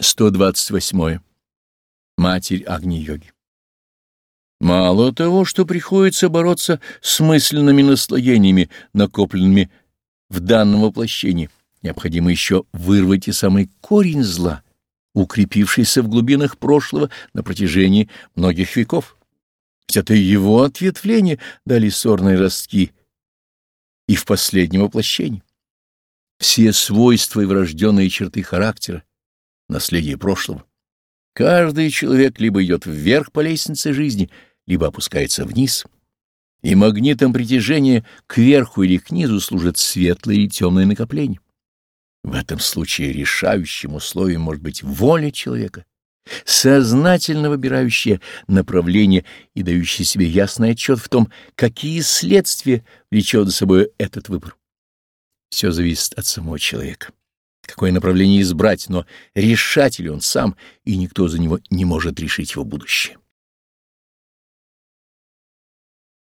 128. Матерь Агни-йоги. Мало того, что приходится бороться с мысленными наслоениями, накопленными в данном воплощении, необходимо еще вырвать и самый корень зла, укрепившийся в глубинах прошлого на протяжении многих веков. Ведь это его ответвление дали сорные ростки и в последнем воплощении. Все свойства и врожденные черты характера, наследие прошлого. Каждый человек либо идет вверх по лестнице жизни, либо опускается вниз, и магнитом притяжения кверху или к низу служат светлые или темные накопления. В этом случае решающим условием может быть воля человека, сознательно выбирающая направление и дающая себе ясный отчет в том, какие следствия влечет за собой этот выбор. Все зависит от самого человека. Какое направление избрать, но решатель он сам, и никто за него не может решить его будущее.